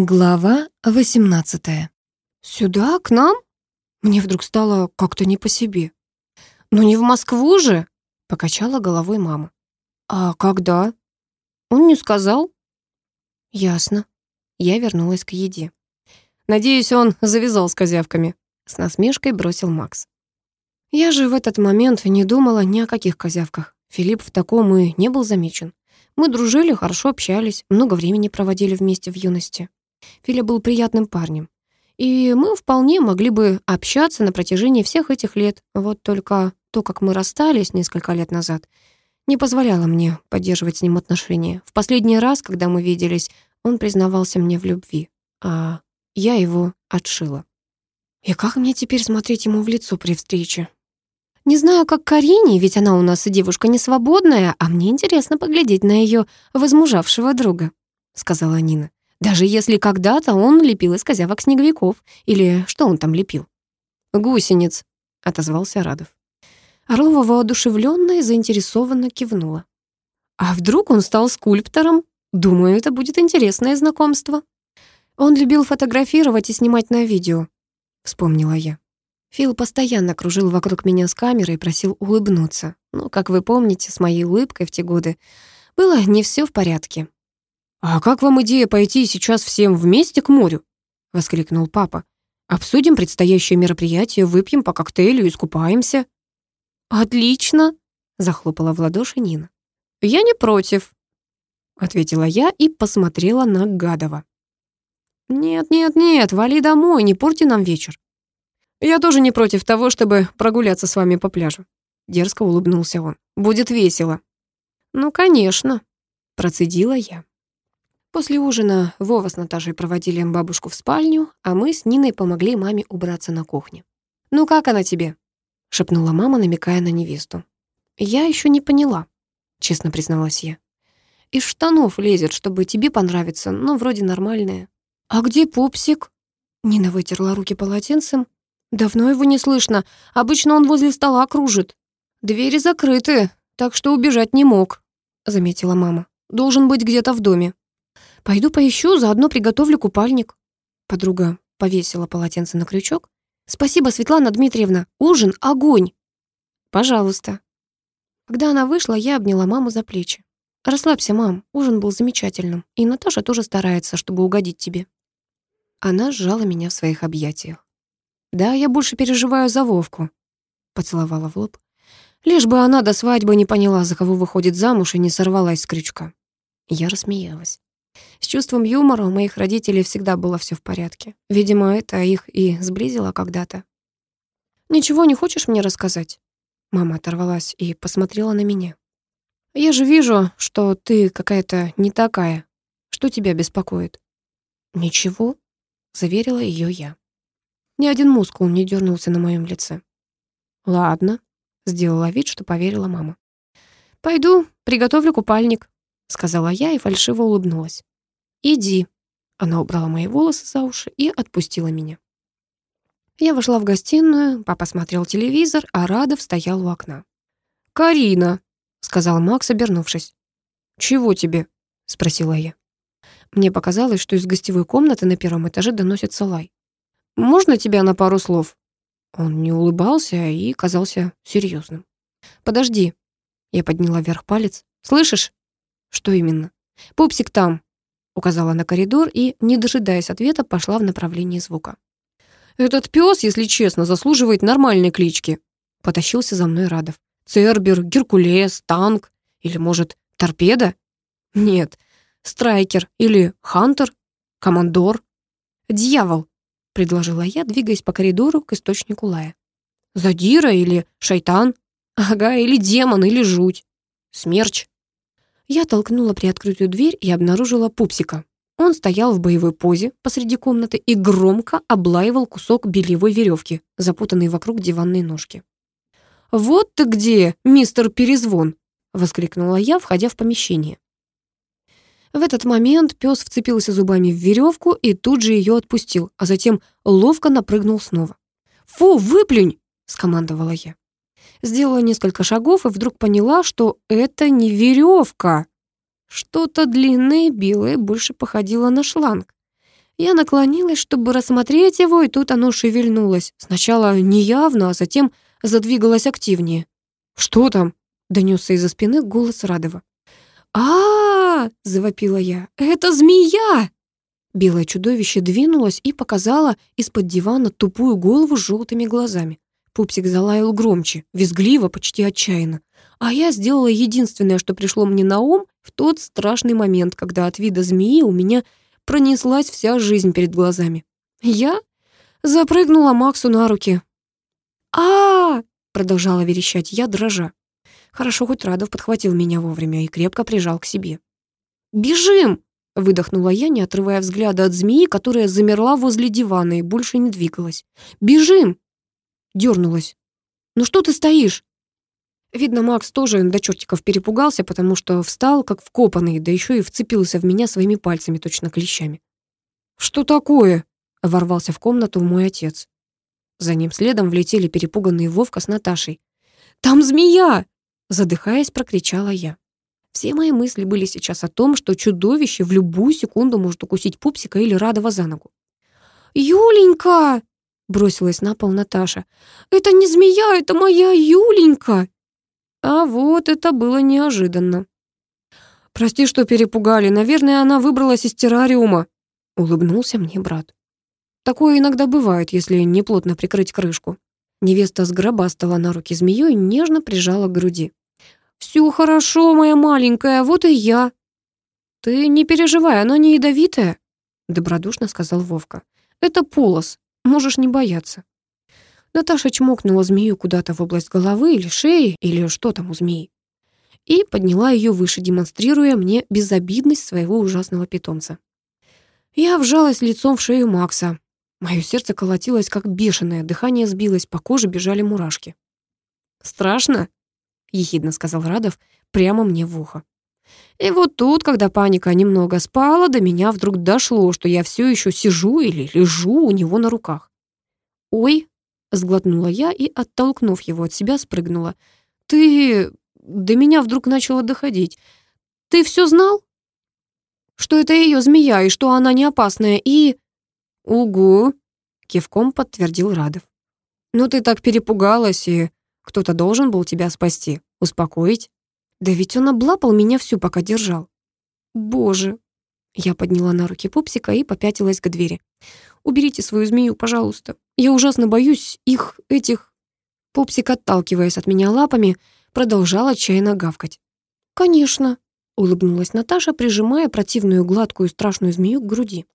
Глава 18. «Сюда, к нам?» Мне вдруг стало как-то не по себе. «Ну не в Москву же!» — покачала головой мама. «А когда?» «Он не сказал?» «Ясно». Я вернулась к еде. «Надеюсь, он завязал с козявками», — с насмешкой бросил Макс. Я же в этот момент не думала ни о каких козявках. Филипп в таком и не был замечен. Мы дружили, хорошо общались, много времени проводили вместе в юности. Филя был приятным парнем. И мы вполне могли бы общаться на протяжении всех этих лет. Вот только то, как мы расстались несколько лет назад, не позволяло мне поддерживать с ним отношения. В последний раз, когда мы виделись, он признавался мне в любви, а я его отшила. И как мне теперь смотреть ему в лицо при встрече? Не знаю, как Карине, ведь она у нас и девушка не свободная, а мне интересно поглядеть на ее возмужавшего друга, сказала Нина. Даже если когда-то он лепил из козявок снеговиков. Или что он там лепил? «Гусениц», — отозвался Радов. Орлова воодушевленно и заинтересованно кивнула. «А вдруг он стал скульптором? Думаю, это будет интересное знакомство». «Он любил фотографировать и снимать на видео», — вспомнила я. Фил постоянно кружил вокруг меня с камерой и просил улыбнуться. Но, как вы помните, с моей улыбкой в те годы было не все в порядке. «А как вам идея пойти сейчас всем вместе к морю?» — воскликнул папа. «Обсудим предстоящее мероприятие, выпьем по коктейлю и искупаемся». «Отлично!» — захлопала в ладоши Нина. «Я не против», — ответила я и посмотрела на Гадова. «Нет, нет, нет, вали домой, не порти нам вечер». «Я тоже не против того, чтобы прогуляться с вами по пляжу», — дерзко улыбнулся он. «Будет весело». «Ну, конечно», — процедила я. После ужина Вова с Наташей проводили бабушку в спальню, а мы с Ниной помогли маме убраться на кухне. «Ну как она тебе?» — шепнула мама, намекая на невесту. «Я еще не поняла», — честно призналась я. «Из штанов лезет, чтобы тебе понравиться, но вроде нормальная». «А где пупсик?» Нина вытерла руки полотенцем. «Давно его не слышно. Обычно он возле стола кружит. Двери закрыты, так что убежать не мог», — заметила мама. «Должен быть где-то в доме». «Пойду поищу, заодно приготовлю купальник». Подруга повесила полотенце на крючок. «Спасибо, Светлана Дмитриевна. Ужин — огонь!» «Пожалуйста». Когда она вышла, я обняла маму за плечи. «Расслабься, мам, ужин был замечательным, и Наташа тоже старается, чтобы угодить тебе». Она сжала меня в своих объятиях. «Да, я больше переживаю за Вовку», — поцеловала в лоб. Лишь бы она до свадьбы не поняла, за кого выходит замуж, и не сорвалась с крючка. Я рассмеялась. С чувством юмора у моих родителей всегда было все в порядке. Видимо, это их и сблизило когда-то. «Ничего не хочешь мне рассказать?» Мама оторвалась и посмотрела на меня. «Я же вижу, что ты какая-то не такая. Что тебя беспокоит?» «Ничего», — заверила ее я. Ни один мускул не дернулся на моем лице. «Ладно», — сделала вид, что поверила мама. «Пойду, приготовлю купальник», — сказала я и фальшиво улыбнулась. «Иди». Она убрала мои волосы за уши и отпустила меня. Я вошла в гостиную, папа смотрел телевизор, а Радов стоял у окна. «Карина», — сказал Макс, обернувшись. «Чего тебе?» — спросила я. Мне показалось, что из гостевой комнаты на первом этаже доносится лай. «Можно тебя на пару слов?» Он не улыбался и казался серьезным. «Подожди». Я подняла вверх палец. «Слышишь?» «Что именно?» «Пупсик там», — указала на коридор и, не дожидаясь ответа, пошла в направлении звука. «Этот пес, если честно, заслуживает нормальной клички», — потащился за мной Радов. «Цербер, Геркулес, танк или, может, торпеда? Нет, страйкер или хантер, командор. Дьявол», — предложила я, двигаясь по коридору к источнику лая. «Задира или шайтан? Ага, или демон, или жуть. Смерч». Я толкнула приоткрытую дверь и обнаружила пупсика. Он стоял в боевой позе посреди комнаты и громко облаивал кусок бельевой веревки, запутанный вокруг диванной ножки. «Вот ты где, мистер Перезвон!» — воскликнула я, входя в помещение. В этот момент пес вцепился зубами в веревку и тут же ее отпустил, а затем ловко напрыгнул снова. «Фу, выплюнь!» — скомандовала я. Сделала несколько шагов и вдруг поняла, что это не веревка. Что-то длинное белое больше походило на шланг. Я наклонилась, чтобы рассмотреть его, и тут оно шевельнулось. Сначала неявно, а затем задвигалось активнее. «Что там?» — донесся из-за спины голос Радова. -а завопила я. «Это змея!» Белое чудовище двинулось и показало из-под дивана тупую голову с желтыми глазами. Пупсик залаял громче, визгливо, почти отчаянно. А я сделала единственное, что пришло мне на ум в тот страшный момент, когда от вида змеи у меня пронеслась вся жизнь перед глазами. Я запрыгнула Максу на руки. а, продолжала верещать я, дрожа. Хорошо, хоть Радов подхватил меня вовремя и крепко прижал к себе. «Бежим!» — выдохнула я, не отрывая взгляда от змеи, которая замерла возле дивана и больше не двигалась. «Бежим!» — дернулась. «Ну что ты стоишь?» Видно, Макс тоже до чертиков перепугался, потому что встал, как вкопанный, да еще и вцепился в меня своими пальцами, точно клещами. «Что такое?» — ворвался в комнату мой отец. За ним следом влетели перепуганные Вовка с Наташей. «Там змея!» — задыхаясь, прокричала я. Все мои мысли были сейчас о том, что чудовище в любую секунду может укусить пупсика или Радова за ногу. «Юленька!» — бросилась на пол Наташа. «Это не змея, это моя Юленька!» А вот это было неожиданно. «Прости, что перепугали. Наверное, она выбралась из террариума», — улыбнулся мне брат. «Такое иногда бывает, если неплотно прикрыть крышку». Невеста сгробастала на руки змею и нежно прижала к груди. «Все хорошо, моя маленькая, вот и я». «Ты не переживай, она не ядовитая», — добродушно сказал Вовка. «Это полос, можешь не бояться». Наташа чмокнула змею куда-то в область головы или шеи, или что там у змеи, и подняла ее выше, демонстрируя мне безобидность своего ужасного питомца. Я вжалась лицом в шею Макса. Мое сердце колотилось, как бешеное, дыхание сбилось, по коже бежали мурашки. «Страшно?» — ехидно сказал Радов прямо мне в ухо. И вот тут, когда паника немного спала, до меня вдруг дошло, что я все еще сижу или лежу у него на руках. «Ой», Сглотнула я и, оттолкнув его от себя, спрыгнула. «Ты...» До меня вдруг начало доходить. «Ты все знал?» «Что это ее змея, и что она не опасная, и...» «Угу», — кивком подтвердил Радов. «Ну ты так перепугалась, и кто-то должен был тебя спасти, успокоить. Да ведь он облапал меня всю, пока держал». «Боже!» Я подняла на руки пупсика и попятилась к двери. «Уберите свою змею, пожалуйста. Я ужасно боюсь их, этих...» Пупсик, отталкиваясь от меня лапами, продолжал отчаянно гавкать. «Конечно», — улыбнулась Наташа, прижимая противную гладкую страшную змею к груди.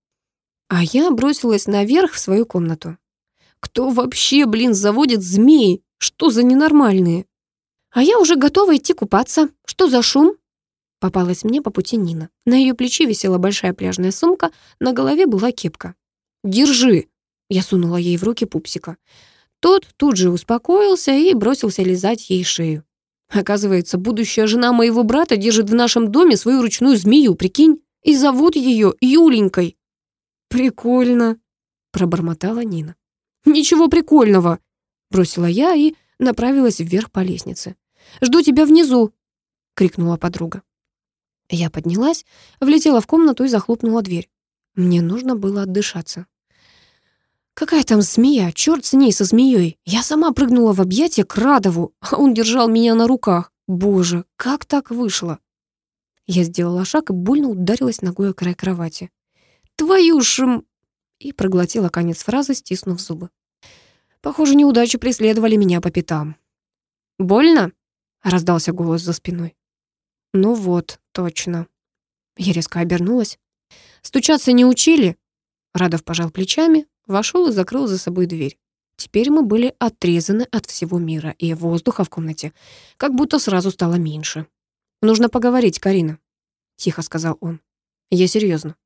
А я бросилась наверх в свою комнату. «Кто вообще, блин, заводит змеи? Что за ненормальные?» «А я уже готова идти купаться. Что за шум?» Попалась мне по пути Нина. На ее плече висела большая пляжная сумка, на голове была кепка. «Держи!» Я сунула ей в руки пупсика. Тот тут же успокоился и бросился лизать ей шею. Оказывается, будущая жена моего брата держит в нашем доме свою ручную змею, прикинь, и зовут ее Юленькой. «Прикольно», — пробормотала Нина. «Ничего прикольного», — бросила я и направилась вверх по лестнице. «Жду тебя внизу», — крикнула подруга. Я поднялась, влетела в комнату и захлопнула дверь. Мне нужно было отдышаться. Какая там змея? Черт с ней, со змеей. Я сама прыгнула в объятия к Радову, а он держал меня на руках. Боже, как так вышло? Я сделала шаг и больно ударилась ногой о край кровати. «Твою ж...» И проглотила конец фразы, стиснув зубы. Похоже, неудачи преследовали меня по пятам. «Больно?» — раздался голос за спиной. «Ну вот, точно». Я резко обернулась. «Стучаться не учили?» Радов пожал плечами, Вошел и закрыл за собой дверь. Теперь мы были отрезаны от всего мира, и воздуха в комнате как будто сразу стало меньше. «Нужно поговорить, Карина», — тихо сказал он. «Я серьезно.